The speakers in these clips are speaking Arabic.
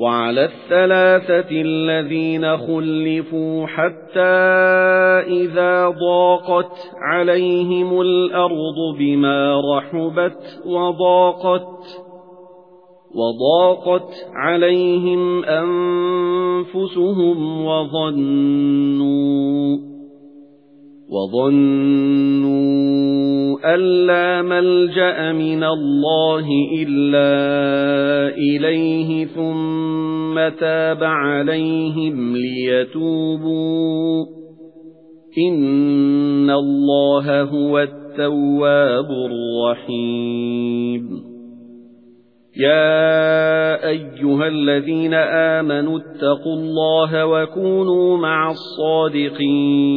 وَعَلَى الثَّلَاثَةِ الَّذِينَ خُلِّفُوا حَتَّى إِذَا ضَاقَتْ عَلَيْهِمُ الْأَرْضُ بِمَا رَحُبَتْ وَضَاقَتْ وَضَاقَتْ عَلَيْهِمْ أَنفُسُهُمْ وَظَنُّوا وَظَنُّوا أَن لَّا مَلْجَأَ مِنَ اللَّهِ إِلَّا إِلَيْهِ ثُمَّ تَابَ عَلَيْهِمْ لِيَتُوبُوا إِنَّ اللَّهَ هُوَ التَّوَّابُ الرَّحِيمُ يَا أَيُّهَا الَّذِينَ آمَنُوا اتَّقُوا اللَّهَ وَكُونُوا مَعَ الصَّادِقِينَ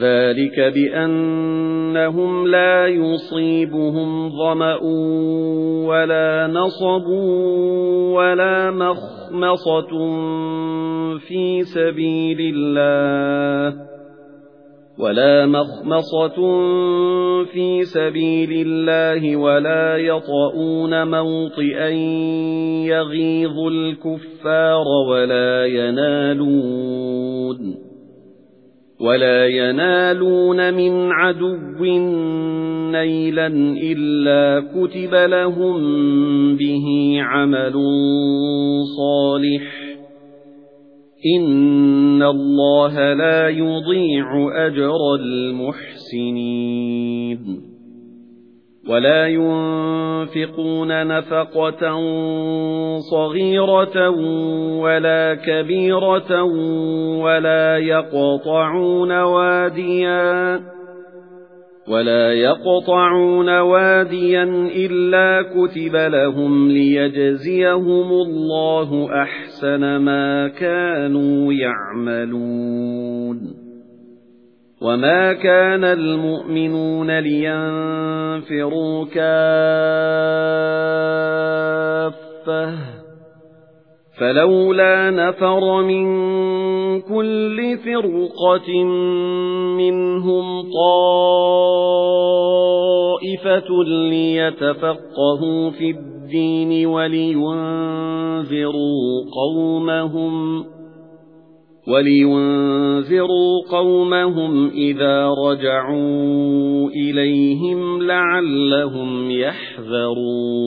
ذَلِكَ بِأَنَّهُمْ لَا يُصِيبُهُمْ ظَمَأٌ وَلَا نَصَبٌ وَلَا مَخْمَصَةٌ فِي سَبِيلِ اللَّهِ وَلَا مَخْمَصَةٌ فِي سَبِيلِ اللَّهِ وَلَا يَطَئُونَ مَوْطِئًا يَغِيظُ الْكُفَّارَ وَلَا يَنَالُونَ وَلَا يَنَالُونَ مِنْ عَدُوٍّ نَيْلًا إِلَّا كُتِبَ لَهُم بِهِ عَمَلٌ صَالِحٌ. إِنَّ اللَّهَ لَا يُضِيعُ أَجْرَ الْمُحْسِنِينَ. وَلَا يُنْفِقُونَ نَفَقَةً صَغِيرَةً وَلَا كَبِيرَةً وَلَا يَقْطَعُونَ وَادِيًا وَلَا يَقْطَعُونَ وَادِيًا إِلَّا كُتِبَ لَهُمْ لِيَجْزِيَهُمُ اللَّهُ أَحْسَنَ مَا كَانُوا يَعْمَلُونَ وَمَا كَانَ الْمُؤْمِنُونَ لِيَنفِرُوا كَافَّةً فَلَوْلَا نَفَرَ مِن كُلِّ فِرْقَةٍ مِنْهُمْ طَائِفَةٌ لِيَتَفَقَّهُوا فِي الدِّينِ وَلِيُنذِرُوا قَوْمَهُمْ وَلِيُنذِرُوا قَوْمَهُمْ إِذَا رَجَعُوا إِلَيْهِمْ لَعَلَّهُمْ يَحْذَرُونَ